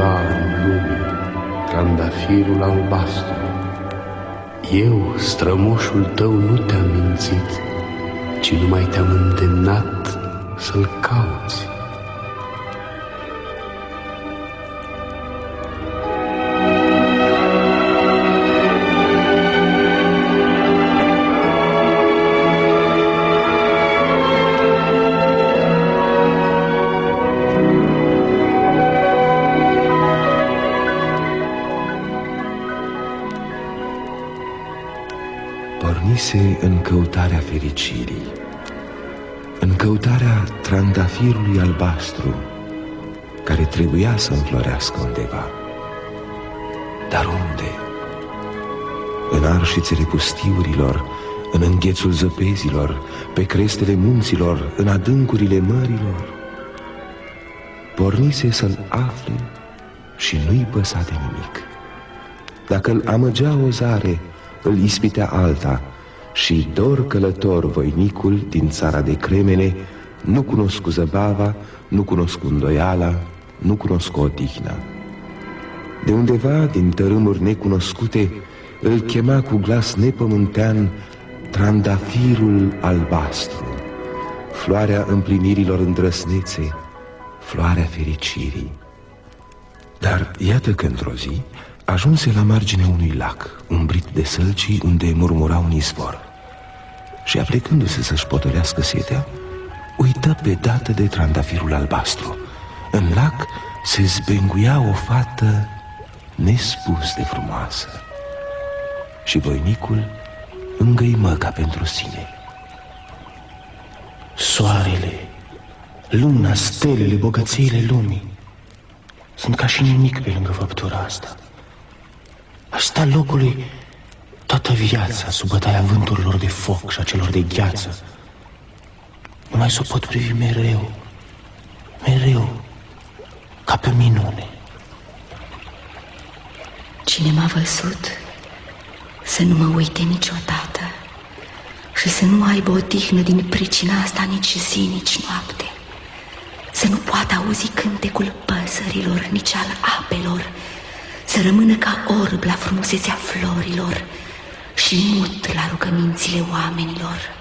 află undeva în lume trandafirul albastru. Eu, strămoșul tău, nu te-am mințit, ci numai te-am îndemnat să-l cauți. Căutarea fericirii, în căutarea trandafirului albastru, care trebuia să înflorească undeva. Dar unde? În arșițele pustiurilor, în înghețul zăpezilor, pe crestele munților, în adâncurile mărilor. Pornise să-l afle și nu-i păsa de nimic. Dacă îl amăgea o zare, îl ispitea alta și dor călător voinicul din țara de cremene nu cunosc zăbava, nu cunosc îndoiala, nu cunosc odihna. De undeva, din tărâmuri necunoscute, îl chema cu glas nepământean trandafirul albastru, floarea împlinirilor îndrăsnețe, floarea fericirii. Dar iată că într-o zi Ajunse la marginea unui lac, umbrit de sălcii unde murmura un izvor Și aplicându-se să-și potolească setea, uită pe dată de trandafirul albastru. În lac se zbenguia o fată nespus de frumoasă. Și voinicul îngăimă ca pentru sine. Soarele, luna, stelele, bogățiile lumii Sunt ca și nimic pe lângă făptura asta. Aș sta locului toată viața sub bătaia vânturilor de foc și a celor de gheață. Nu mai să o pot privi mereu, mereu, ca pe minune. Cine m-a văzut să nu mă uite niciodată și să nu aibă o tihnă din pricina asta nici zi, nici noapte. Să nu poată auzi cântecul păsărilor, nici al apelor, să rămână ca orb la frumusețea florilor și mut la rugămințile oamenilor.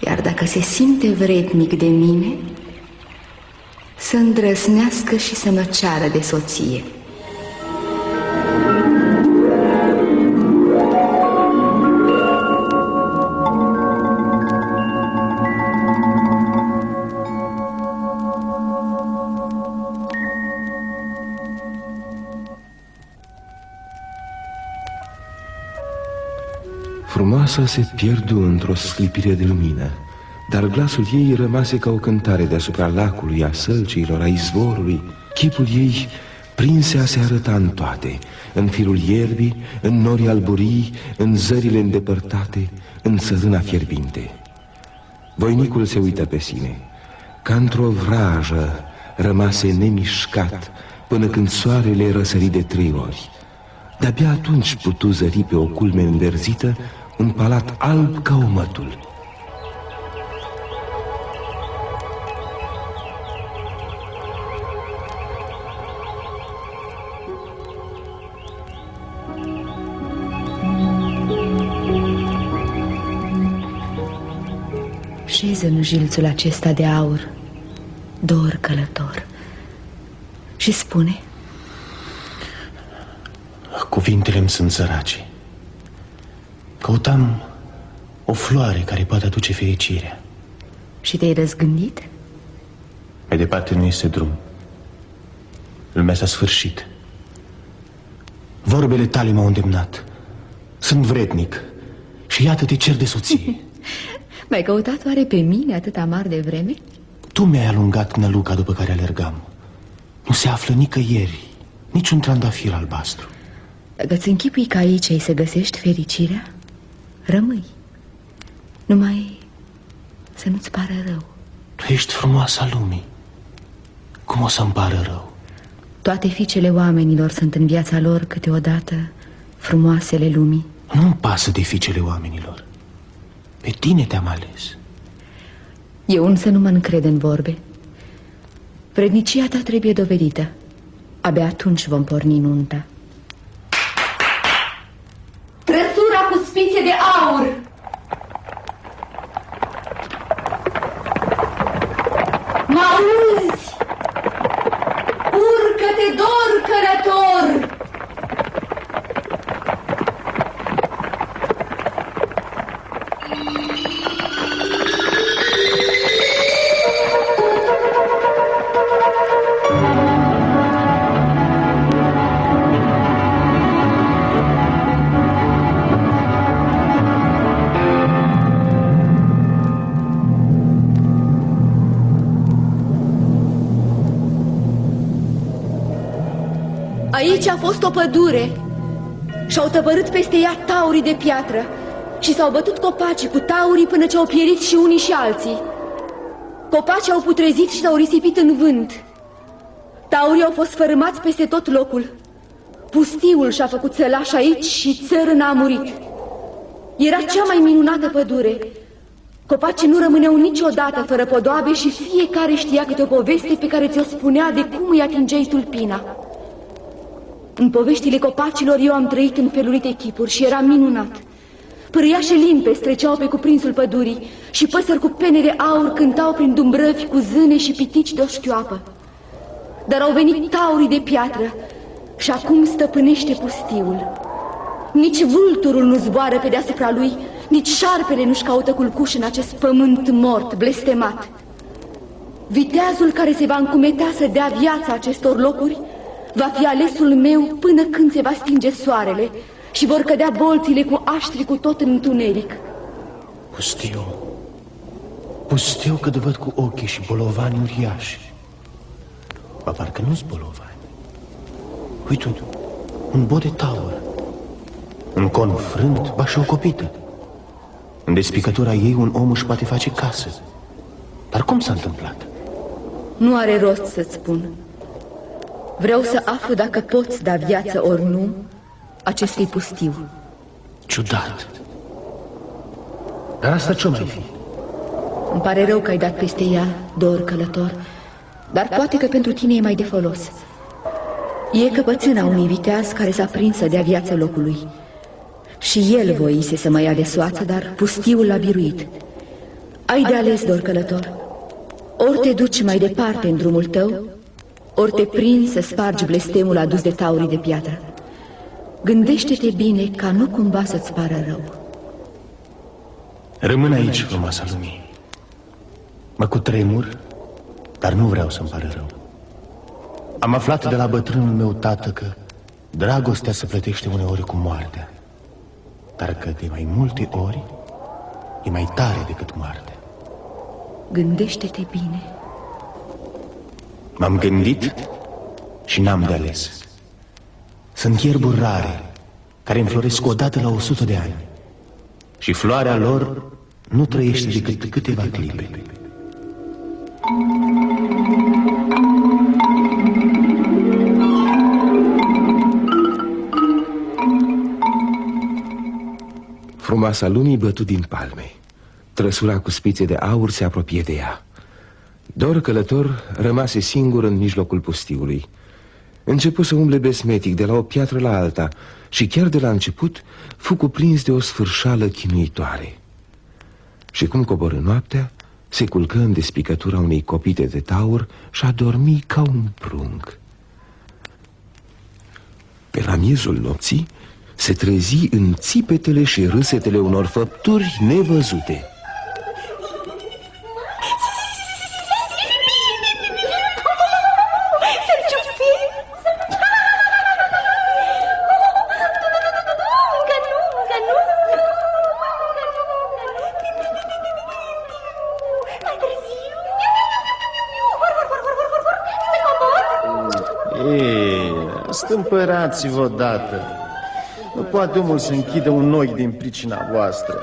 Iar dacă se simte vrednic de mine, să îndrăsnească și să mă ceară de soție. Frumoasa se pierdu într-o sclipire de lumină, dar glasul ei rămase ca o cântare deasupra lacului, a sălcilor, a izvorului. Chipul ei prinse a se arăta în toate, în firul ierbii, în norii alburii, în zările îndepărtate, în țărâna fierbinte. Voinicul se uită pe sine, ca într-o vrajă rămase nemișcat până când soarele răsări de trei ori. De-abia atunci putu zări pe o culme înverzită un palat alb ca omătul. Șeză în jilțul acesta de aur, dor călător, și spune... Cuvintele îmi sunt săraci. Căutam o floare care poate aduce fericirea. Și te-ai răzgândit? Mai departe nu este drum. Lumea s-a sfârșit. Vorbele tale m-au îndemnat. Sunt vrednic și iată te cer de soție. M-ai căutat oare pe mine atât amar de vreme? Tu mi-ai alungat năluca după care alergam. Nu se află nicăieri niciun trandafir albastru. Dacă ți închipui că aici ai să găsești fericirea, rămâi. Numai să nu-ți pară rău. Tu ești frumoasa lumii. Cum o să-mi pară rău? Toate fiicele oamenilor sunt în viața lor câteodată frumoasele lumii. Nu-mi pasă de fiicele oamenilor. Pe tine te-am ales. Eu însă nu mă încred în vorbe. Vrednicia ta trebuie dovedită. Abia atunci vom porni nunta. Trăsura cu spițe de aur! Mă auzi? Urcă-te, dor călător! Aici a fost o pădure și-au tăbărât peste ea taurii de piatră și s-au bătut copacii cu taurii până ce au pierit și unii și alții. Copacii au putrezit și s-au risipit în vânt. Taurii au fost fărâmați peste tot locul. Pustiul și-a făcut sălaș aici și țărâna a murit. Era cea mai minunată pădure. Copacii nu rămâneau niciodată fără podoabe și fiecare știa câte o poveste pe care ți-o spunea de cum îi atingeai tulpina. În poveștile copacilor eu am trăit în felurite chipuri și era minunat. Pârâiașe limpe streceau pe cuprinsul pădurii și păsări cu pene de aur cântau prin dumbrăvi cu zâne și pitici de o șchioapă. Dar au venit taurii de piatră și acum stăpânește pustiul. Nici vulturul nu zboară pe deasupra lui, nici șarpele nu-și caută culcuș în acest pământ mort, blestemat. Viteazul care se va încumetea să dea viața acestor locuri va fi alesul meu până când se va stinge soarele și vor cădea bolțile cu aștri cu tot în întuneric. Pustiu. Pustiu că văd cu ochii și bolovani uriași. Ba parcă nu-s bolovani. Uite, un, un bod de taur. Un con frânt, ba și o copită. În despicătura ei un om își poate face casă. Dar cum s-a întâmplat? Nu are rost să-ți spun. Vreau să aflu dacă poți da viață ori nu acestui pustiu. Ciudat. Dar asta ce mai fi? Îmi pare rău că ai dat peste ea, dor călător, dar poate că pentru tine e mai de folos. E căpățâna unui viteaz care s-a prins să dea viață locului. Și el voise să mă ia de soață, dar pustiul l-a biruit. Ai de ales, dor călător. Ori te duci mai departe în drumul tău, ori te prinzi să spargi blestemul adus de taurii de piatră. Gândește-te bine ca nu cumva să-ți pară rău. Rămân aici, frumoasa lumii. Mă cutremur, dar nu vreau să-mi pară rău. Am aflat de la bătrânul meu tată că dragostea se plătește uneori cu moartea, dar că de mai multe ori e mai tare decât moartea. Gândește-te bine. M-am gândit și n-am de ales. Sunt ierburi rare, care înfloresc odată la o sută de ani. Și floarea lor nu trăiește decât câteva clipe. Frumoasa lumii bătut din palme. Trăsura cu spițe de aur se apropie de ea. Dor călător rămase singur în mijlocul pustiului. Începu să umble besmetic de la o piatră la alta și chiar de la început fu cuprins de o sfârșală chinuitoare. Și cum coborâ noaptea, se culcă în despicătura unei copite de taur și a dormi ca un prunc. Pe la miezul nopții se trezi în țipetele și râsetele unor făpturi nevăzute. Stâmpărați-vă odată. Nu poate omul să închidă un ochi din pricina voastră.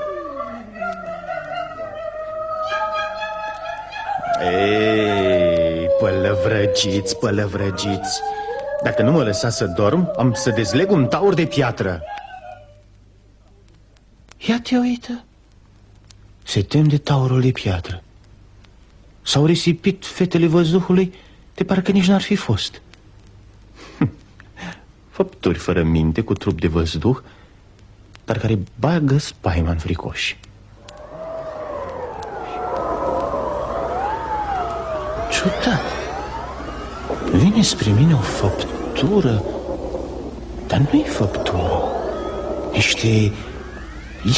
Ei, pălăvrăgiți, pălăvrăgiți. Dacă nu mă lăsați să dorm, am să dezleg un taur de piatră. Ia te uită. Se tem de taurul de piatră. S-au risipit fetele văzuhului de parcă nici n-ar fi fost. Făpturi fără minte, cu trup de văzduh, dar care bagă spaima în fricoși. Ciudat. Vine spre mine o făptură, dar nu e făptură. Niște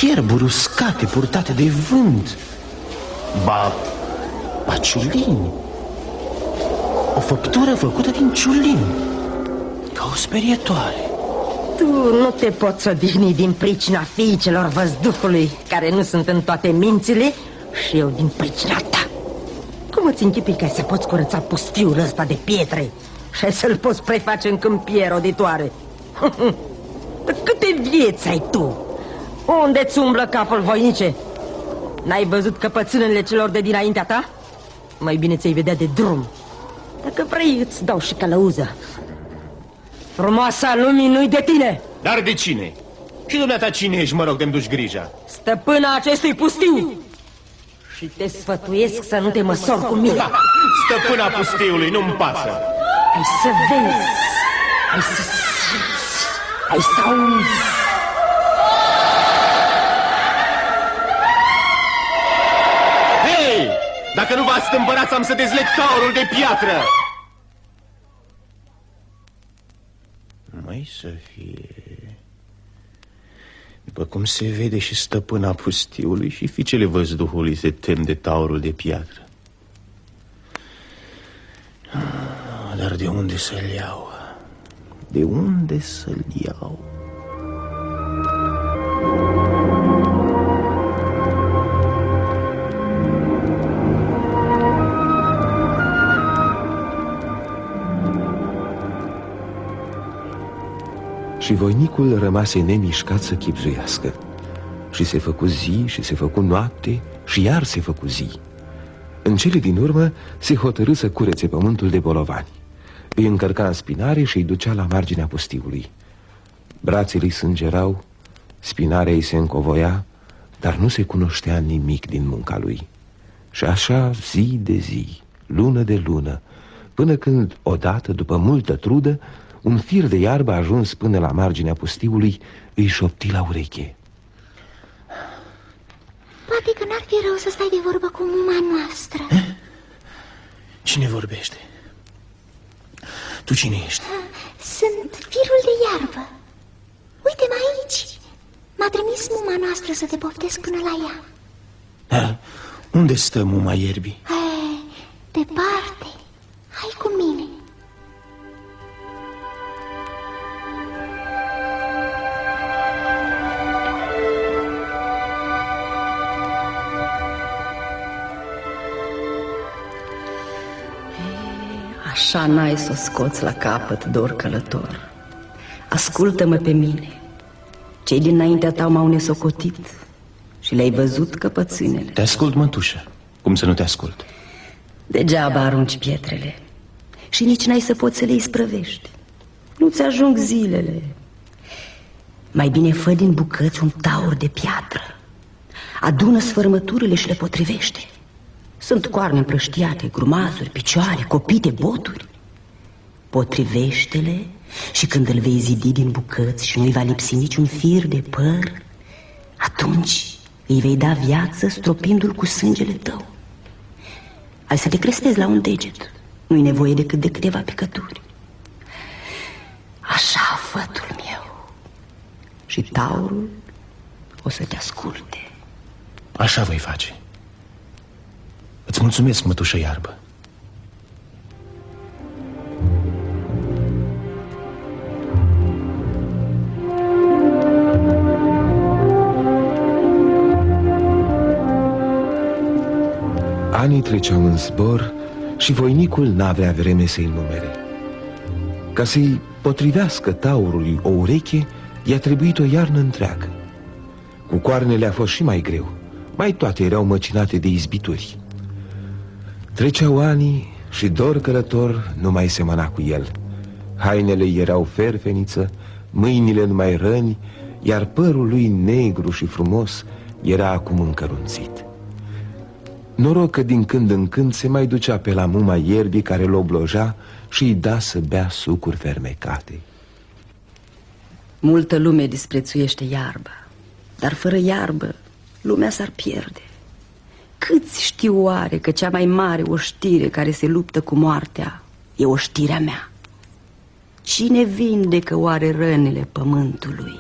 ierburi uscate, purtate de vânt. Ba, ba ciulini. O făptură făcută din ciulini. Ca o sperietoare. Tu nu te poți odihni din pricina fiicelor văzduhului Care nu sunt în toate mințile Și eu din pricina ta Cum îți închipui că ai să poți curăța pustiul ăsta de pietre Și ai să-l poți preface în câmpiere roditoare Câte vieți ai tu? Unde-ți umblă capul, voinice? N-ai văzut căpățânele celor de dinaintea ta? Mai bine ți-ai vedea de drum Dacă vrei, îți dau și călăuză Frumoasa lumii nu-i de tine Dar de cine? Și dumneata cine ești, mă rog, de-mi duci grija? Stăpâna acestui pustiu Și te sfătuiesc să nu te măsori cu mine Da, stăpâna pustiului, nu-mi pasă Ai să vezi Ai să simți Ai să auzi Hei! Dacă nu v-ați stâmpărat, am să dezleg taurul de piatră! Mai să fie... După cum se vede și stăpâna pustiului și fiicele văzduhului se tem de taurul de piatră. Ah, Dar de unde să-l iau? De unde să-l iau? Și voinicul rămase nemișcat să chipzuiască. Și se făcu zi și se făcu noapte și iar se făcu zi. În cele din urmă se hotărâ să curețe pământul de bolovani. Îi încărca în spinare și îi ducea la marginea pustiului Brațele îi sângerau, spinarea îi se încovoia Dar nu se cunoștea nimic din munca lui. Și așa zi de zi, lună de lună Până când, odată, după multă trudă un fir de iarbă ajuns până la marginea pustiului îi șopti la ureche. Poate că n-ar fi rău să stai de vorbă cu muma noastră. Cine vorbește? Tu cine ești? Sunt firul de iarbă. Uite-mă aici. M-a trimis muma noastră să te poftesc până la ea. Dar unde stă muma ierbii? e, Departe Așa n-ai să o scoți la capăt, dor călător. Ascultă-mă pe mine. Cei dinaintea ta m-au nesocotit Și le-ai văzut căpățânele. Te ascult, mătușă. Cum să nu te ascult? Degeaba arunci pietrele Și nici n-ai să poți să le isprăvești. Nu-ți ajung zilele. Mai bine fă din bucăți un taur de piatră. Adună sfărmăturile și le potrivește. Sunt coarne împrăștiate, grumazuri, picioare, copite, boturi Potrivește-le și când îl vei zidi din bucăți și nu-i va lipsi niciun fir de păr Atunci îi vei da viață stropindu-l cu sângele tău. Ai să te crestezi la un deget. Nu-i nevoie decât de câteva picături. Așa, fătul meu. Și taurul o să te asculte. Așa voi face. Îți mulțumesc, mătușă iarbă Anii treceau în zbor și voinicul n-avea vreme să-i numere. Ca să-i potrivească taurului o ureche, i-a trebuit o iarnă întreagă. Cu coarnele a fost și mai greu. Mai toate erau măcinate de izbituri. Treceau ani și dor călător nu mai semăna cu el. Hainele erau ferfeniță, mâinile numai răni Iar părul lui negru și frumos era acum încărunțit Noroc că din când în când se mai ducea pe la muma ierbii care l obloja și îi da să bea sucuri fermecate. Multă lume disprețuiește iarba, dar fără iarbă lumea s-ar pierde. Câți știu oare că cea mai mare oștire care se luptă cu moartea e oștirea mea? Cine vindecă oare rănile pământului?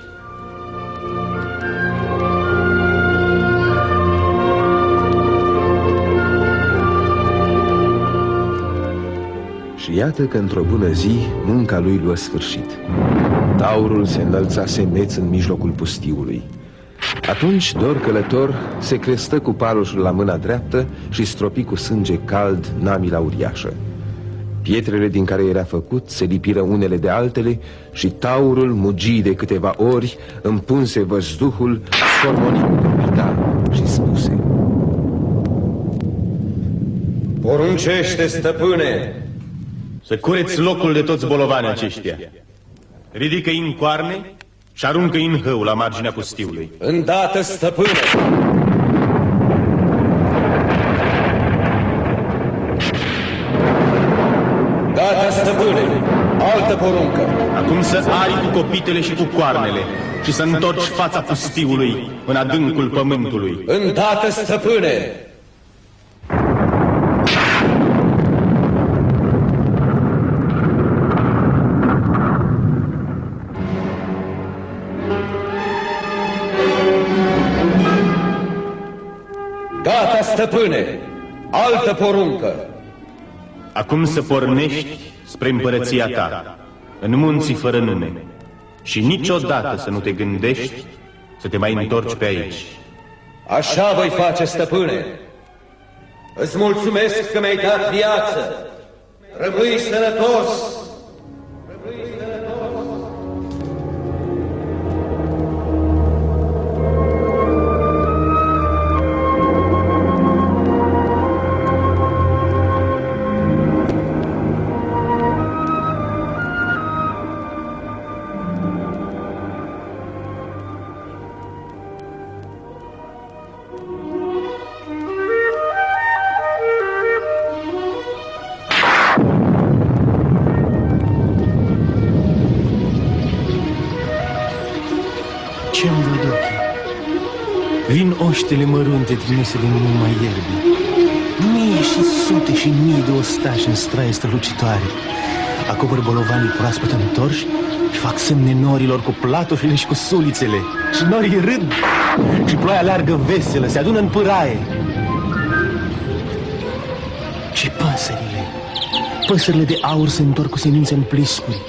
Iată că într-o bună zi munca lui luă sfârșit. Taurul se înălțase neț în mijlocul pustiului. Atunci Dor Călător se crestă cu paloșul la mâna dreaptă și stropi cu sânge cald namila uriașă. Pietrele din care era făcut se lipiră unele de altele și taurul mugi de câteva ori, împunse văzduhul, formoni cu și spuse Poruncește, stăpâne! Să cureți locul de toți bolovanii aceștia. Ridică-i în coarne și aruncă-i în hău la marginea pustiului. Îndată, stăpâne! Gata, stăpâne! Altă poruncă! Acum să ari cu copitele și cu coarnele și să întorci fața pustiului în adâncul pământului. Îndată, stăpâne! Stăpâne! Altă poruncă! Acum să pornești spre împărăția ta, în munții fără nume, și niciodată să nu te gândești să te mai întorci pe aici. Așa voi face, stăpâne! Îți mulțumesc că mi-ai dat viață! Rămâi sănătos! Vin oștele mărunte trimise din urma ierbii. Mii și sute și mii de ostași în straie strălucitoare. Acopăr bolovanii proaspăt întorși și fac semne norilor cu platoșele și cu sulițele. Și norii râd și ploaia largă veselă, se adună în pâraie. Și păsările, păsările de aur se întorc cu semințe în pliscuri.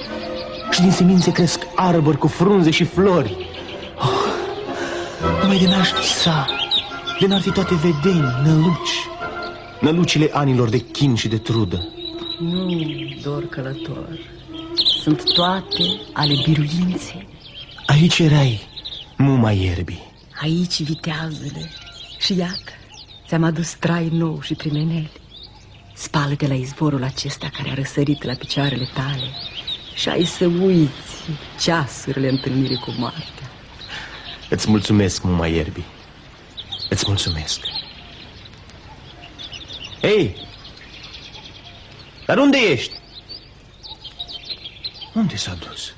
Și din semințe cresc arbori cu frunze și flori. Numai de n-aș visa, de n-ar fi toate vedeni, năluci, nălucile anilor de chin și de trudă. Nu, dor călător, sunt toate ale biruinței. Aici erai, muma ierbii. Aici viteazele și iată, ți-am adus trai nou și primeneli. Spală-te la izvorul acesta care a răsărit la picioarele tale și ai să uiți ceasurile întâlnirii cu moartea. Îți mulțumesc, muma ierbii. Îți mulțumesc. Ei! Dar unde ești? Unde s-a dus?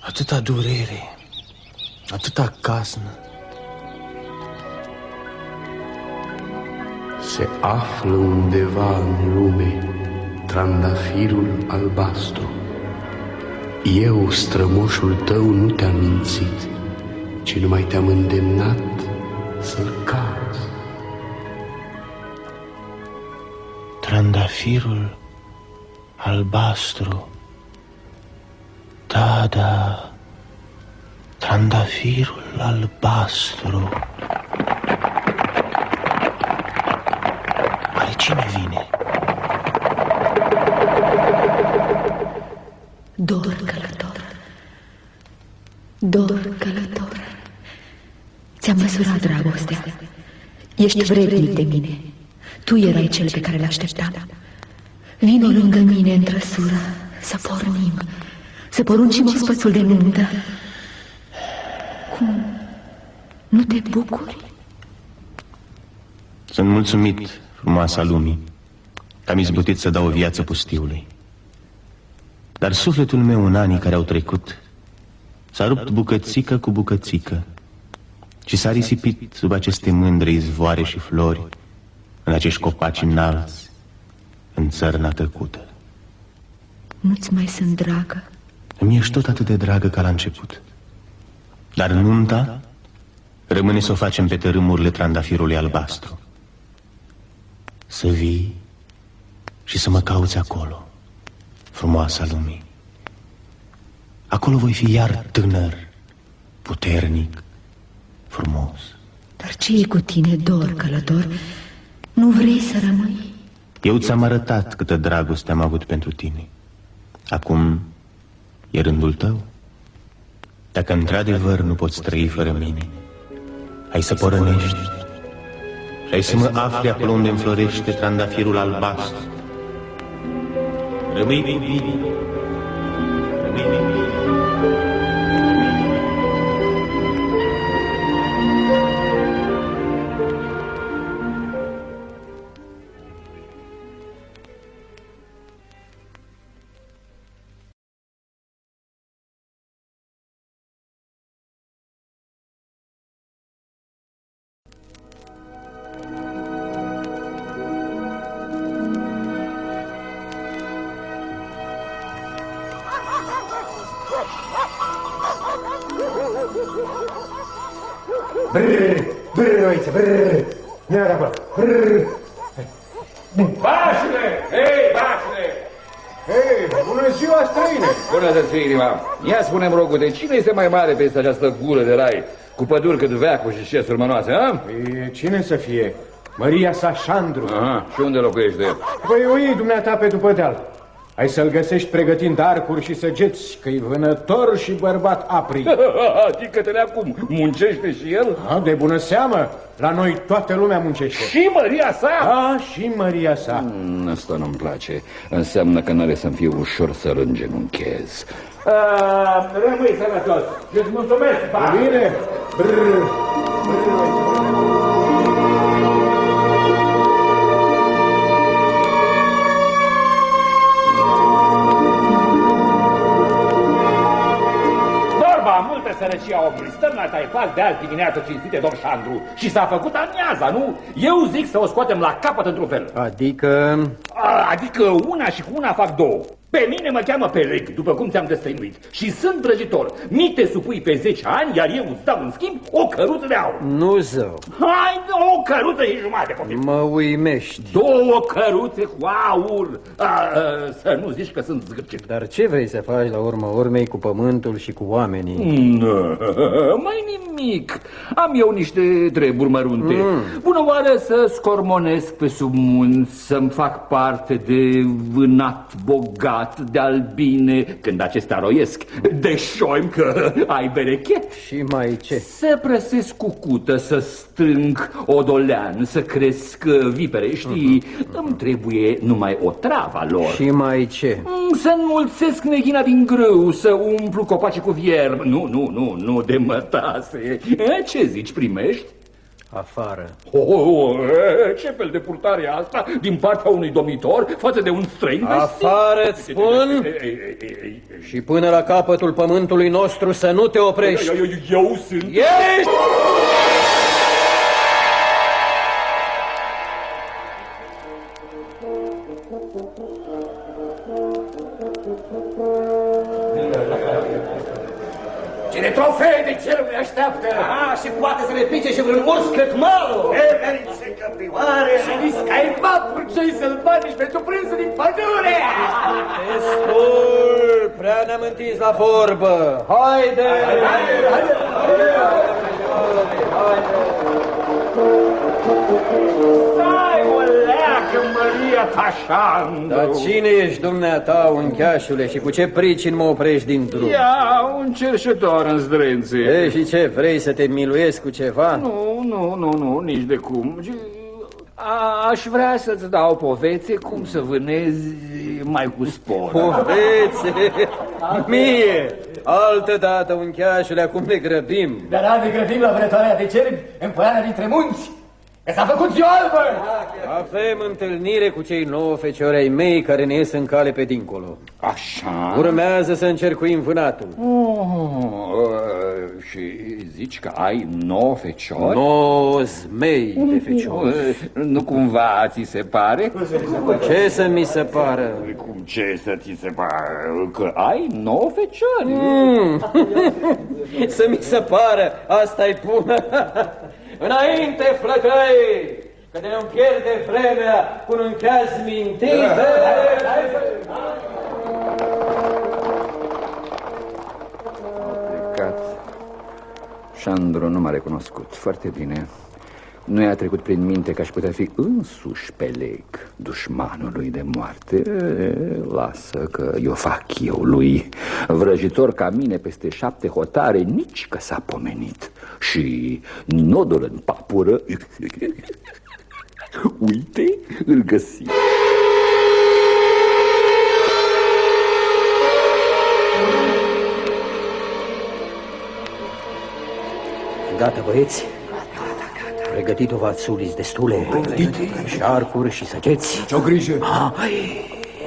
Atâta durere, atâta casnă. Se află undeva în lume trandafirul albastru. Eu, strămoșul tău, nu te-am mințit, ci numai te-am îndemnat să-l cauți. Trandafirul albastru. Da, da. Trandafirul albastru. Oare cine vine? Dor călător, dor călător, ți-am măsurat dragostea. Ești vrednic de mine. Tu erai cel pe care l-așteptam. Vino lângă mine în trăsură, să pornim, să poruncim ospățul de nuntă. Cum? Nu te bucuri? Sunt mulțumit, frumoasa lumii, că am izbutit să dau o viață pustiului. Dar sufletul meu în anii care au trecut s-a rupt bucățică cu bucățică și s-a risipit sub aceste mândre izvoare și flori, în acești copaci înalți, în țărna tăcută. Nu-ți mai sunt dragă? Îmi ești tot atât de dragă ca la început. Dar nunta rămâne să o facem pe tărâmurile trandafirului albastru. Să vii și să mă cauți acolo, frumoasa lumii. Acolo voi fi iar tânăr, puternic, frumos. Dar ce e cu tine, dor, călător? Nu vrei să rămâi? Eu ți-am arătat câtă dragoste am avut pentru tine. Acum e rândul tău. Dacă într-adevăr nu poți trăi fără mine, ai să porănești și ai să mă afli acolo unde înflorește trandafirul albastru. Rămâi cu bine. Brrr, brrr, oiță, brrr. Ia de acolo, brrr. Bașule! Hei, bașule! Hei, bună ziua, străine! Bună să fii, inima! Ia spune-mi, rogute, cine este mai mare peste această gură de rai? Cu păduri cât veacul și șesuri mănoase, a? E, cine să fie? Maria Sașandru. Aha, și unde locuiește? Păi o iei dumneata pe după deal. Ai să-l găsești pregătind arcuri și săgeți, că-i vânător și bărbat apri. Adică-te acum, muncește și el? A, de bună seamă, la noi toată lumea muncește. Și Maria sa? Da, și Maria sa. Mm, Asta nu-mi place. Înseamnă că n-are să-mi fie ușor să-l îngenunchez. Rămâi sănătos. Îți mulțumesc, pa! Bine? Brrr, brrr, Stăm la taifaz de azi dimineață cinstite, domn Șandru. Și s-a făcut amiaza, nu? Eu zic să o scoatem la capăt într-un fel. Adică... A, Adică una și cu una fac două. Pe mine mă cheamă Peleg, după cum ți-am destăinuit. Și sunt vrăjitor. Mi te supui pe 10 ani, iar eu îți dau în schimb o căruță de aur. Nu zău, Hai, o căruță și jumătate, copil. mă uimești. Două căruțe cu aur. A, a, să nu zici că sunt zgârcit. Dar ce vrei să faci la urma urmei cu pământul și cu oamenii? Nu, mai nimic. Am eu niște treburi mărunte. Mm. Bună oară să scormonesc pe sub munți, să-mi fac parte de vânat bogat, de albine, când acestea roiesc, de șoim că ai berechet. Și mai ce? Să prăsesc cucută, să strâng odolean, să cresc vipere, știi? Îmi trebuie numai o travă lor. Și mai ce? Mm, Să înmulțesc neghina din grâu, să umplu copacii cu vierb. Nu, nu, nu, nu de mătase. E, Ce zici, primești? Afară. Oh, oh, e, ce fel de purtare e asta din partea unui domnitor față de un străin vestit? Afară, îți spun! Ei, ei, ei, ei, Și până la capătul pământului nostru să nu te oprești. Eu, eu, eu sunt... Ești! Cine trofee de cerul ne așteaptă? A, și poate să ne pice și vreun urs cătmalul. Everițe căprioare, să riscai vapuri cei sălbatici pentru prânzul din pădure! Destul! Prea ne-am întins la vorbă. Haide! Stai, Maria Tașandru! Dar cine ești, dumneata, uncheașule, și cu ce pricini mă oprești din drum? Ia, un cerșetor în zdrențe. E, și ce, vrei să te miluiesc cu ceva? Nu, nu, nu, nu, nici de cum. A, aș vrea să-ți dau povețe cum să vânezi mai cu spor. Povețe! Mie! Altă dată, uncheașule, acum ne grăbim. Dar da, ne grăbim la vânătoarea de cerbi în poiana dintre munți. Că s-a făcut ziua albă! Avem întâlnire cu cei nouă feciori ai mei care ne ies în cale pe dincolo. Așa? Urmează să încercuim vânatul. Oh, și zici că ai nouă feciori? Nouă zmei de feciori. Nu cumva ți se pare? Ce să mi se pară? Cum ce să ți se pară? Că ai nouă feciori. Mm. să mi se pară, asta e bună. Înainte, flăcăi, că de nu pierde vremea cu un cheaz mintite. Plecat. Șandru nu m-a recunoscut. Foarte bine. Nu i-a trecut prin minte că aș putea fi însuși Peleg, dușmanul lui de moarte. E, lasă că eu fac eu lui. Vrăjitor ca mine peste șapte hotare, nici că s-a pomenit. Și nodul în papură, uite, îl găsi. Gata, băieți? Pregătit-o v-ați suliți destule Și șarcuri și săgeți. Ce-o grijă?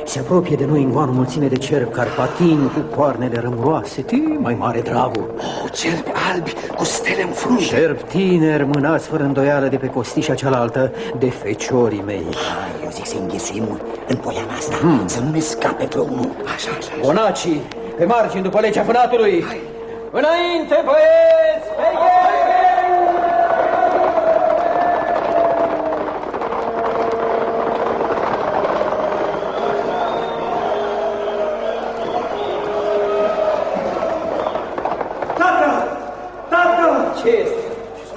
Se apropie de noi în goană mulțime de cerbi carpatini Cu coarnele rămuroase, ti, mai mare dragul oh, Cerbi albi cu stele în frunte Cerbi tineri mânați fără îndoială de pe costișa cealaltă De feciorii mei. Ah, Eu zic să înghesuim în poiana asta hmm. Să nu ne scape pe unul Așa, așa, așa. Bonacii, pe margini după legea vânatului Hai. Înainte, băieți! Pe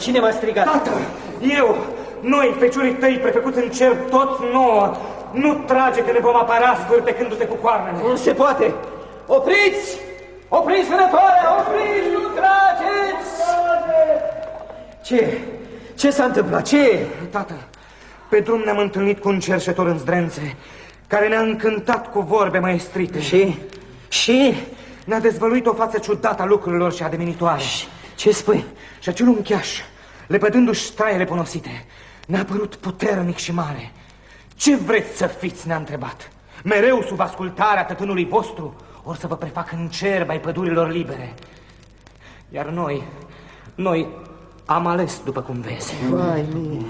Cine m-a strigat? Tată, eu, noi, feciorii tăi, prefăcuți în cer, toți nouă, nu trage că ne vom apăra scârtecându-te cu coarnele. Nu se poate! Opriți! Opriți vânătoarea! Opriți! Nu trageți! Ce? Ce s-a întâmplat? Ce? Tată, pe drum ne-am întâlnit cu un cerșetor în zdrențe, care ne-a încântat cu vorbe maestrite. Și? Și? Ne-a dezvăluit o față ciudată a lucrurilor și ademenitoare. Ce spui? Și acel uncheaș, lepădându-și straiele ponosite, ne-a părut puternic și mare. Ce vreți să fiți, ne-a întrebat. Mereu sub ascultarea tătânului vostru, or să vă prefac în cer ai pădurilor libere. Iar noi, noi am ales după cum vezi. Vai mie.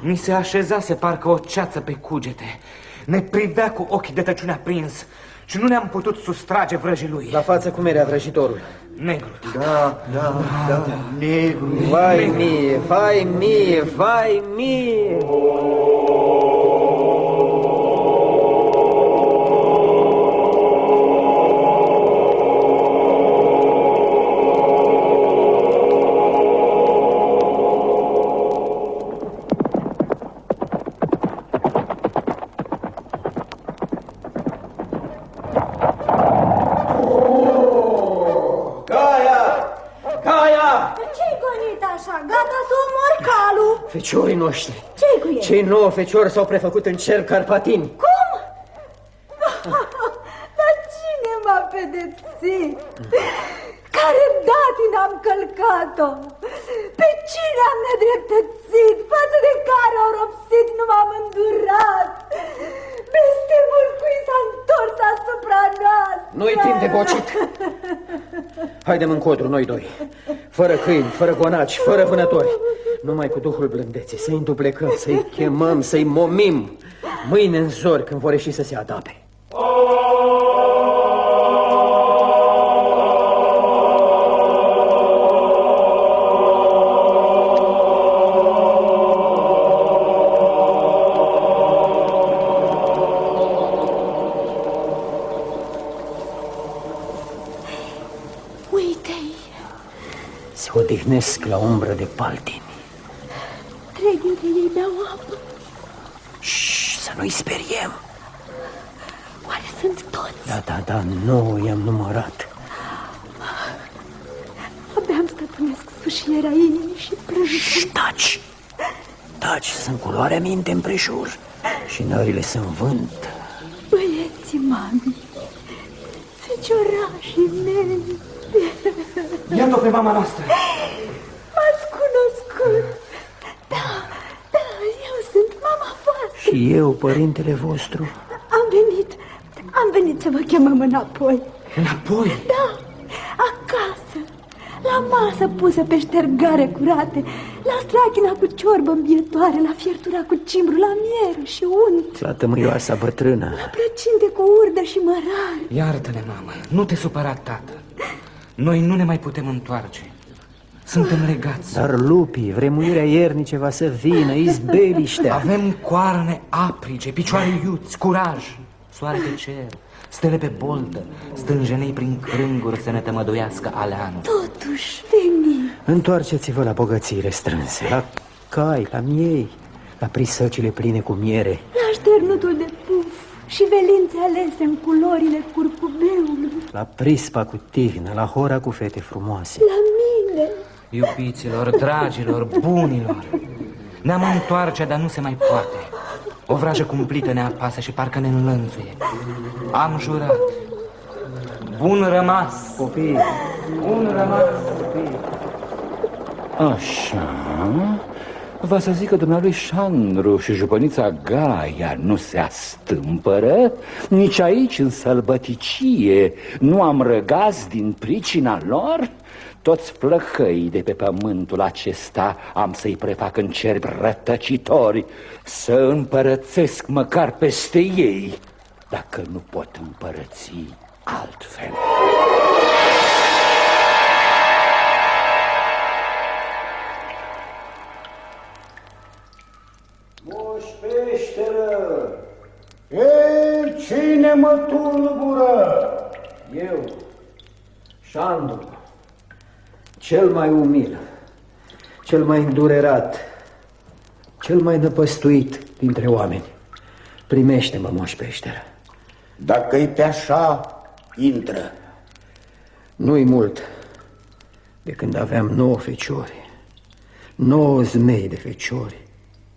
Mi se așezase parcă o ceață pe cugete. Ne privea cu ochi de tăciune aprins și nu ne-am putut sustrage vrăjii lui. La față cum era vrăjitorul? Negru. Da, da, da, da. negru. Vai negru. mie, vai mie, vai mie. Feciorii Cei nouă feciori s-au prefăcut în cer carpatini. Cum? Dar cine m-a pedepsit? Care datin am călcat-o? Pe cine am nedreptățit? Față de care au ropsit nu m-am îndurat? Blestemul cui s-a întors asupra noastră? Nu-i timp de bocit. Haidem în codru, noi doi. Fără câini, fără gonaci, fără vânători. Numai cu Duhul blândeții, să-i înduplecăm, să-i chemăm, să-i momim. Mâine în zori, când vor ieși să se adape. Uite-i! Se odihnesc la umbră de paltini. Trei dintre ei beau apă. Șșș, să nu-i speriem. Oare sunt toți? Da, da, da, nouă i-am numărat. Abia am stăpânesc sfâșierea inimii și plâng. Taci! cotaci sunt culoarea minte împrejur și nările sunt vânt. Băieții mami, feciorașii mei. Iată-o pe mama noastră. M-ați cunoscut. Da, da, eu sunt mama voastră. Și eu, părintele vostru. Am venit, am venit să vă chemăm înapoi. Înapoi? Da, acasă, la masă pusă pe ștergare curate, la strachina cu ciorbă îmbietoare, la fiertura cu cimbru, la miere și unt, La tămâioasa bătrână. la plăcinte cu urdă și mărari. Iartă-ne, mamă, nu te supăra, tată. Noi nu ne mai putem întoarce. Suntem legați. Dar lupii, vremuirea iernice va să vină, izbeliștea. Avem coarne aprice, picioare iuți, curaj, soare pe cer, stele pe boltă, stânjenei prin crânguri să ne tămăduiască aleanul. Totuși, veni, Întoarceți-vă la bogățiile strânse, la cai, la miei, la prisăcile pline cu miere. la șternutul de puf și velințe alese în culorile curcubeului, La prispa cu tihnă, la hora cu fete frumoase. la mine. Iubiților, dragilor, bunilor, ne-am întoarce, dar nu se mai poate. O vrajă cumplită ne apasă și parcă ne înlănțuie. Am jurat. Bun rămas. Copii, Bun rămas. Așa... Va să zic că dumnealui Șandru și jupănița Gaia nu se astâmpără, nici aici în sălbăticie nu am răgaz din pricina lor? Toți plăhăii de pe pământul acesta am să-i prefac în cerbi rătăcitori, să împărățesc măcar peste ei, dacă nu pot împărăți altfel. Moș peșteră! Ei, cine mă tulbură? eu, Șandu, cel mai umil, cel mai îndurerat, cel mai năpăstuit dintre oameni, primește-mă, moș peșteră. Dacă e pe așa, intră. Nu-i mult de când aveam nouă feciori, nouă zmei de feciori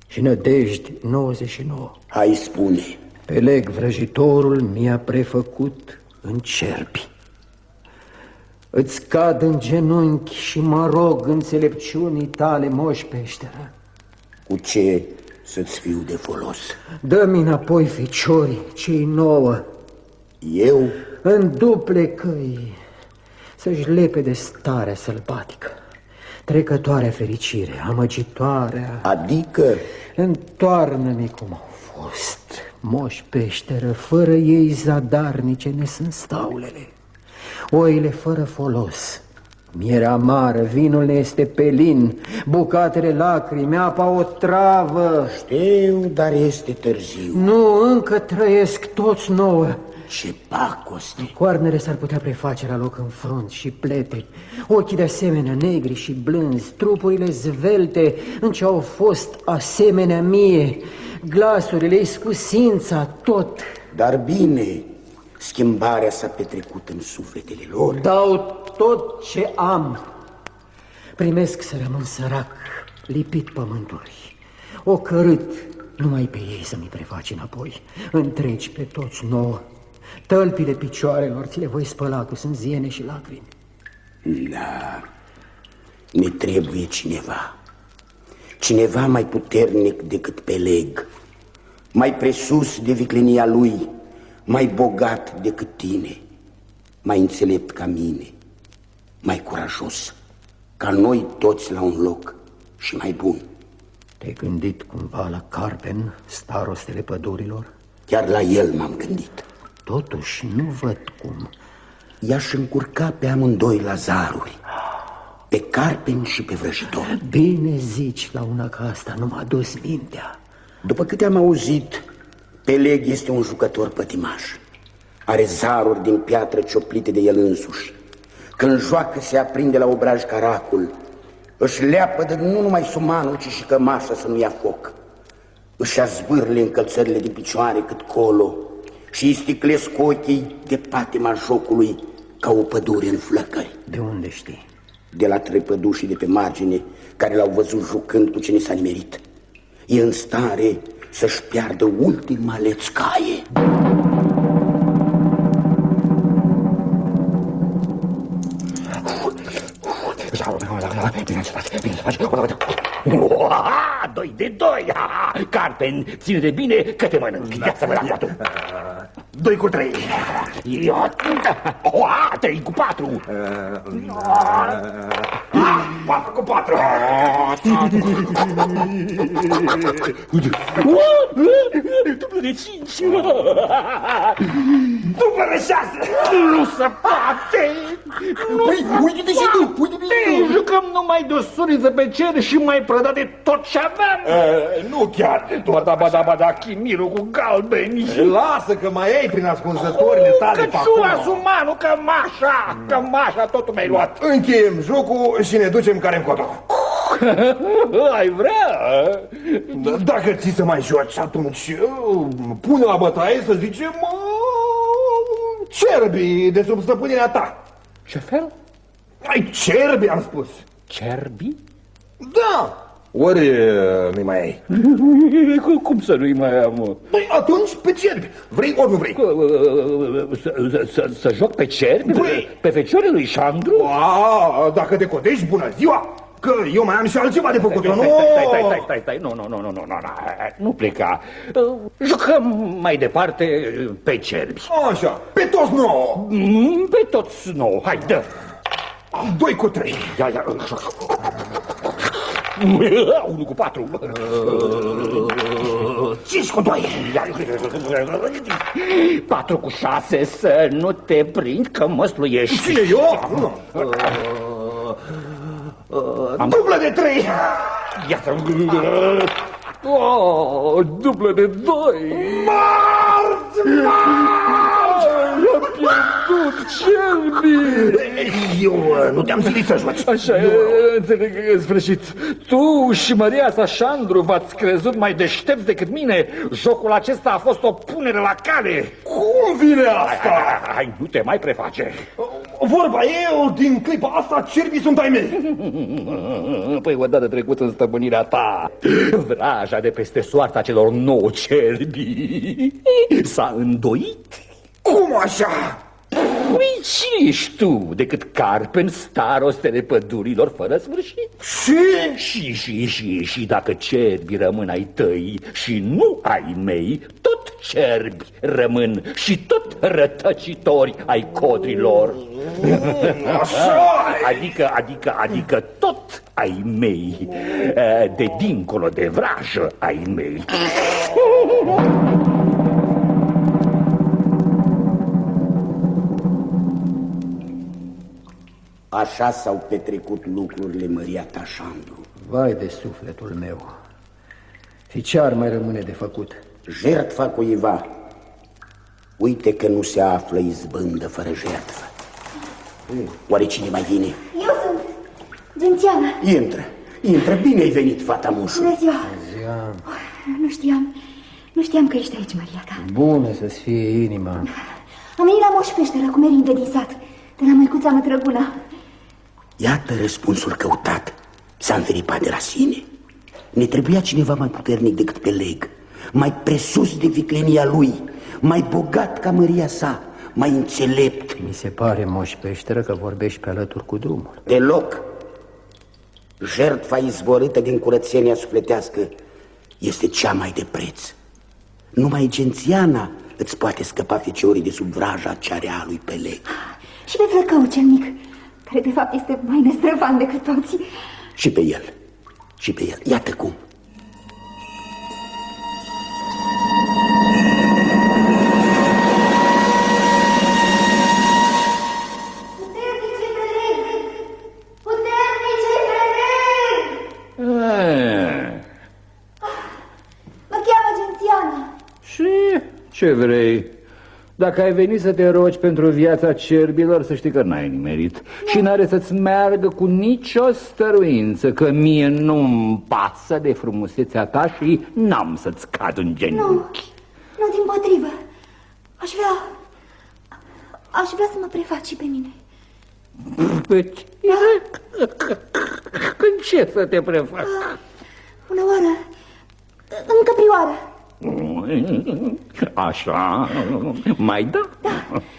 și nădejdi 99. Hai spune. Peleg vrăjitorul mi-a prefăcut în cerbi. Îți cad în genunchi și mă rog înțelepciunii tale, moș peșteră. Cu ce să-ți fiu de folos? Dă-mi înapoi feciorii, cei nouă, Eu? în duple căi, să-și lepe de starea sălbatică, trecătoarea fericire, amăgitoarea. Adică? Întoarnă-mi cum au fost, moș peșteră, fără ei zadarnice ne sunt staulele, oile fără folos. Mierea amară, vinul ne este pelin, bucatele lacrimi, apa o travă. Știu, dar este târziu. Nu, încă trăiesc toți nouă. Ce pacoste! Coarnele s-ar putea preface la loc în front și plete, ochii de asemenea negri și blânzi, trupurile zvelte în ce au fost asemenea mie, glasurile, iscusința, tot. Dar bine, schimbarea s-a petrecut în sufletele lor. Dau tot ce am. Primesc să rămân sărac, lipit pământului, ocărât numai pe ei să mi prefaci înapoi, întregi pe toți nouă. Tălpile picioarelor ți le voi spăla cu sânziene și lacrimi. Da, ne trebuie cineva. Cineva mai puternic decât Peleg, mai presus de viclenia lui, mai bogat decât tine, mai înțelept ca mine, mai curajos, ca noi toți la un loc și mai bun. Te-ai gândit cumva la Carpen, starostele pădurilor? Chiar la el m-am gândit. Totuși, nu văd cum. I-aș încurca pe amândoi la zaruri, pe Carpen și pe vrăjitor. Bine zici la una ca asta, nu m-a dus mintea. După câte am auzit, Peleg este un jucător pătimaș. Are zaruri din piatră cioplite de el însuși. Când joacă se aprinde la obraj caracul. Își leapă de nu numai sumanul, ci și cămașa să nu ia foc. Își azbârle încălțările din picioare cât colo și îi sticlesc ochii de patima jocului ca o pădure în flăcări. De unde știi? De la trei pădușii de pe margine care l-au văzut jucând cu cine s-a nimerit. e în stare să-și piardă ultima lețcaie. Bine să faci, bine să faci. Doi de doi! Carpen, ține de bine că te mănânc. Ia să mă la. 2 cu 3. Oa, 3 cu 4. 4 uh, uh, ah, cu 4. Ah, După de 5. După de 6. Nu se poate. Păi, uite și tu, uite-te și tu. Jucăm numai de o suriță pe cer și mai prădat de tot ce aveam. Uh, nu chiar. Ba da, da, da, da, chimirul cu galbeni. Lasă că mai ai prin ascunzătorile tale pe Căciula, acolo. sumanu, cămașa, cămașa, totul mi-ai luat. Încheiem jocul și ne ducem care încotro. Ai vrea? D- Dacă ți să mai joci, atunci uh, pune la bătaie să zicem uh, cerbii de sub stăpânirea ta. Ce fel? Ai cerbi, am spus. Cerbi? Da. Ori uh, nu-i mai ai. Cum să nu-i mai am? Păi atunci pe cerbi. Vrei ori nu vrei? Uh, uh, să joc pe cerbi? Păi... Pe fecioare lui Șandru? A, dacă te codești, bună ziua! Că eu mai am și altceva de făcut. Stai, stai, stai, stai, stai, nu, nu, nu, nu, nu, nu, nu pleca. Jucăm mai departe pe cerbi. Așa, pe toți nouă. Mm, pe toți nouă, hai, dă. Doi cu trei. Ia, ia, Unu cu patru. Cinci cu doi. Patru cu șase, să nu te prind că mă sluiești. Cine, eu? Nu. Am... Dublă de trei. Ia să... Oh, dublă de doi. Marți, Am pierdut cerbii. Eu uh, nu te-am silit să joci. Așa, e, înțeleg, în sfârșit. Tu și Maria Sașandru v-ați crezut mai deștepți decât mine. Jocul acesta a fost o punere la cale. Cum vine asta? Hai, hai, nu te mai preface. Vorba e, din clipa asta, cerbii sunt ai mei. Păi odată trecut în stăpânirea ta, vraja de peste soarta celor nouă cerbi s-a îndoit. Cum așa? Păi cine ești tu decât carpen starostele pădurilor fără sfârșit? Și? Și, și, și, și dacă cerbi rămân ai tăi și nu ai mei, tot cerbi rămân și tot rătăcitori ai codrilor. Așa Adică, adică, adică tot ai mei, de dincolo de vrajă ai mei. Așa s-au petrecut lucrurile Maria Tașandru. Vai de sufletul meu. Și ce ar mai rămâne de făcut? Jertfa cuiva. Uite că nu se află izbândă fără jertfă. Oare cine mai vine? Eu sunt Gențiana. Intră, intră, bine ai venit, fata mușu. Bună ziua. Nu știam, nu știam că ești aici, Maria ta. Bună să-ți fie inima. Am venit la Moș Peșteră cu merinde din sat, de la măicuța mă drăguna. Iată răspunsul căutat. S-a înferipat de la sine. Ne trebuia cineva mai puternic decât Peleg, mai presus de viclenia lui, mai bogat ca măria sa, mai înțelept. Mi se pare, Moș Peșteră, că vorbești pe alături cu drumul. Deloc. Jertfa izvorâtă din curățenia sufletească este cea mai de preț. Numai gențiana îți poate scăpa feciorii de sub vraja cea rea a lui Peleg. Și pe flăcău cel mic, care de fapt este mai nestrăvan decât toți. Și pe el. Și pe el. Iată cum. Puternice Peleg! Puternice Peleg! Mă cheamă Gențiana. Și ce vrei? Dacă ai venit să te rogi pentru viața cerbilor, să știi că n-ai nimerit Și n-are să-ți meargă cu nicio stăruință Că mie nu-mi pasă de frumusețea ta și n-am să-ți cad în genunchi Nu, nu, din potrivă. Aș vrea... Aș vrea să mă prefac și pe mine. Pe tine? Când ce să te prefac? Bună oară! În căprioară. Așa, mai da? Da,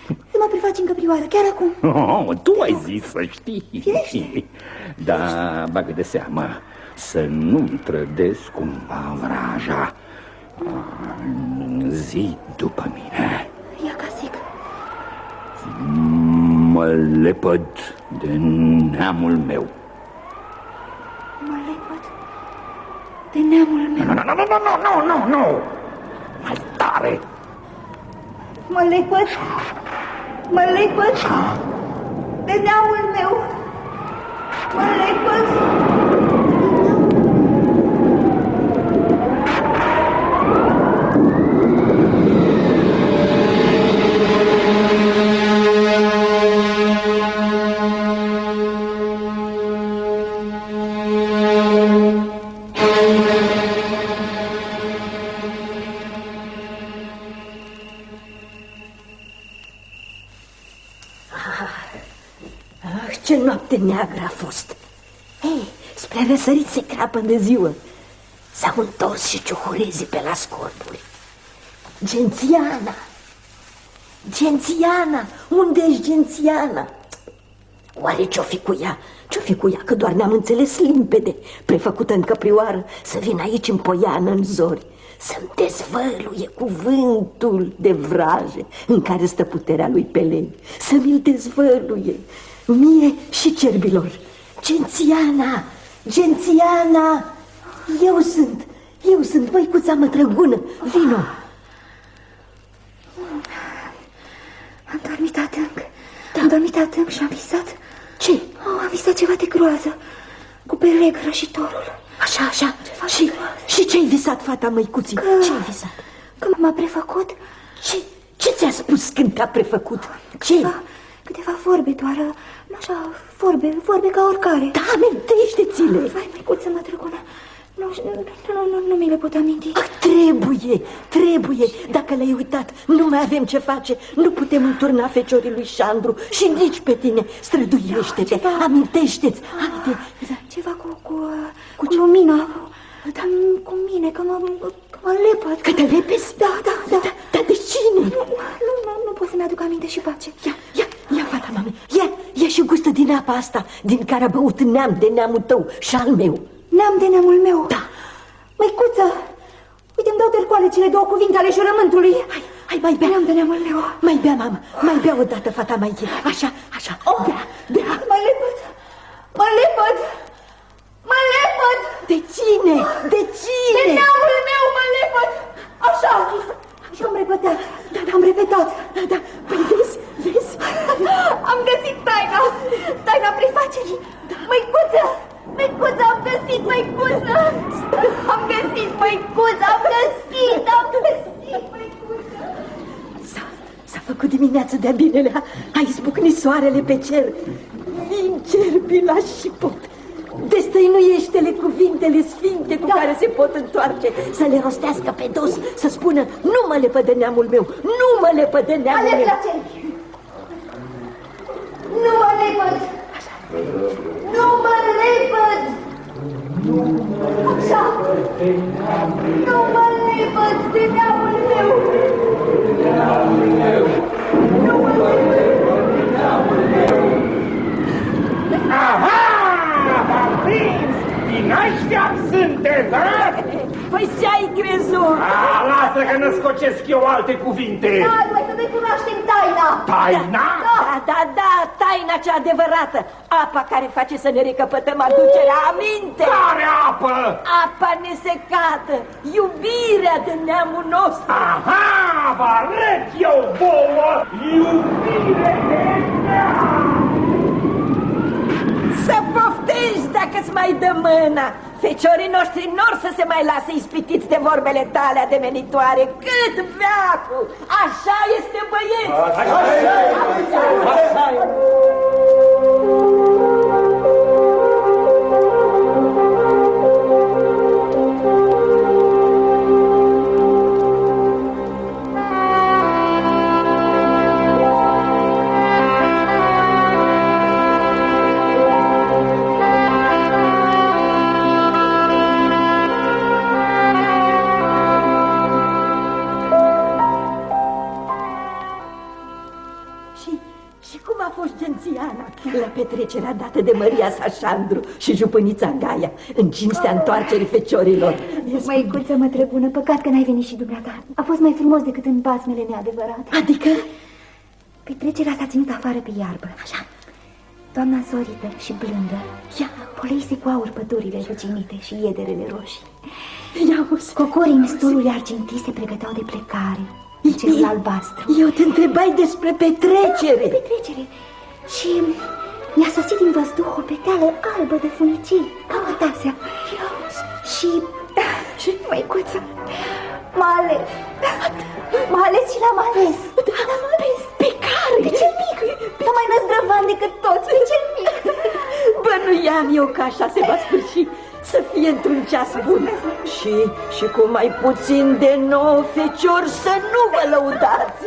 să mă prefaci în căprioară, chiar acum. Oh, tu ai zis să știi. Firește. Da, bagă de seamă să nu-mi trădesc cumva vraja. Zi după mine. Ia ca zic. Mă lepăd de neamul meu. Mă lepăd de neamul meu. Nu, nu, nu, nu, nu, nu, nu, nu! Mai tare! Mă lepăd. Mă lepăd de neamul meu. Răsărit se crapă de ziua. S-au întors și ciuhurezii pe la scorpuri. Gențiana! Gențiana! unde ești Gențiana? Oare ce-o fi cu ea? Ce-o fi cu ea? Că doar ne-am înțeles limpede, prefăcută în căprioară, să vin aici în poiană, în zori, să-mi dezvăluie cuvântul de vraje în care stă puterea lui Peleg, să mi-l dezvăluie, mie și cerbilor. Gențiana! Gențiana! Eu sunt, eu sunt măicuța mătrăgună, vino! Am dormit adânc. Da. Am dormit adânc și am visat. Ce? Oh, am visat ceva de groază. Cu Peleg rășitorul. Așa, așa. Și, și ce-ai visat, fata măicuții? Că... Ce-ai visat? Că m-a prefăcut. Ce, ce ți-a spus când te-a prefăcut? Ce? Câteva, câteva vorbe doar, așa, vorbe, vorbe ca oricare. Da, amintește-ți-le. Vai, măicuță, mă drăgună. Nu, nu, nu, nu, nu mi le pot aminti. Ah, trebuie, trebuie. Dacă le-ai uitat, nu mai avem ce face. Nu putem înturna feciorii lui Șandru și nici pe tine. Străduiește-te, Ceva- amintește-ți. Haide, Ceva cu, cu, cu, cu lumina, cu, da. cu mine, că mă, că mă lepăd. că te lepezi? Da, da, da. Da, dar de cine? Nu, nu, nu, nu pot să-mi aduc aminte și pace. Ia, ia, ia, fata mame, ia, ia și gustă din apa asta, din care a băut neam de neamul tău și al meu. Neam de neamul meu. Da. Măicuță, uite, îmi dau tercoale cele două cuvinte ale jurământului. Hai, hai, mai bea. Neam de neamul meu. Mai bea, mamă, mai bea odată, fata mai e. Așa, așa, Oh, bea, bea. Mă lepăd, mă lepăd, mă lepăd. De cine? De De cine? neamul meu mă lepăd. Așa a zis. Și am repetat, Da, am repetat. Da, da, păi vezi, vezi? Am găsit taina, taina prefacerii. Măicuță, măicuță, am găsit, măicuță. Am găsit, măicuță, am găsit, am găsit, măicuță. S-a, s-a făcut dimineață de-a binelea, a izbucnit soarele pe cer. Vin cerbila și pot. Destăinuiește-le cuvintele sfinte cu care se pot întoarce, să le rostească pe dos, să spună, nu mă lepă de neamul meu, nu mă lepă de neamul Alerg meu. la cerchi. Nu mă lepăd. Nu mă lepăd. Așa. Nu mă lepăd de neamul meu. Aha! V-am prins! Din ăștia sunteți, a? Păi ce-ai crezut? A, lasă că născocesc eu alte cuvinte. Hai, mai să ne cunoaștem taina. Taina? Da, da, da, taina cea adevărată, apa care face să ne recăpătăm aducerea aminte. Care apă? Apa nesecată, iubirea de neamul nostru. Aha, vă arăt eu vouă iubire de neam! Să poftești dacă-ți mai dă mâna. Feciorii noștri nor să se mai lase ispitiți de vorbele tale ademenitoare. Cât veacu! Așa este băieți! Așa e! Așa e! fost la petrecerea dată de Maria Sașandru și jupânița Gaia în cinstea întoarcerii feciorilor. Măicuță, mă trebună, păcat că n-ai venit și dumneata. A fost mai frumos decât în basmele neadevărate. Adică? Petrecerea s-a ținut afară pe iarbă. Așa. Doamna sorită și blândă Ia. polise cu aur pădurile răcinite și iederele roșii. Ia Cocorii în stolul argintii se pregăteau de plecare în cerul albastru. Eu te întrebai despre petrecere. De petrecere. Și mi-a sosit din văzduh o peteală albă de funicii, ca o tasea. Și... Și măicuță, m-a ales. M-a ales și l-am ales. Da, l-am ales. Pe care? Pe cel mic. Nu mai năzdrăvan decât toți, pe cel mic. Bănuiam eu că așa se va sfârși să fie într-un ceas bun. Și, și cu mai puțin de nouă feciori să nu vă lăudați.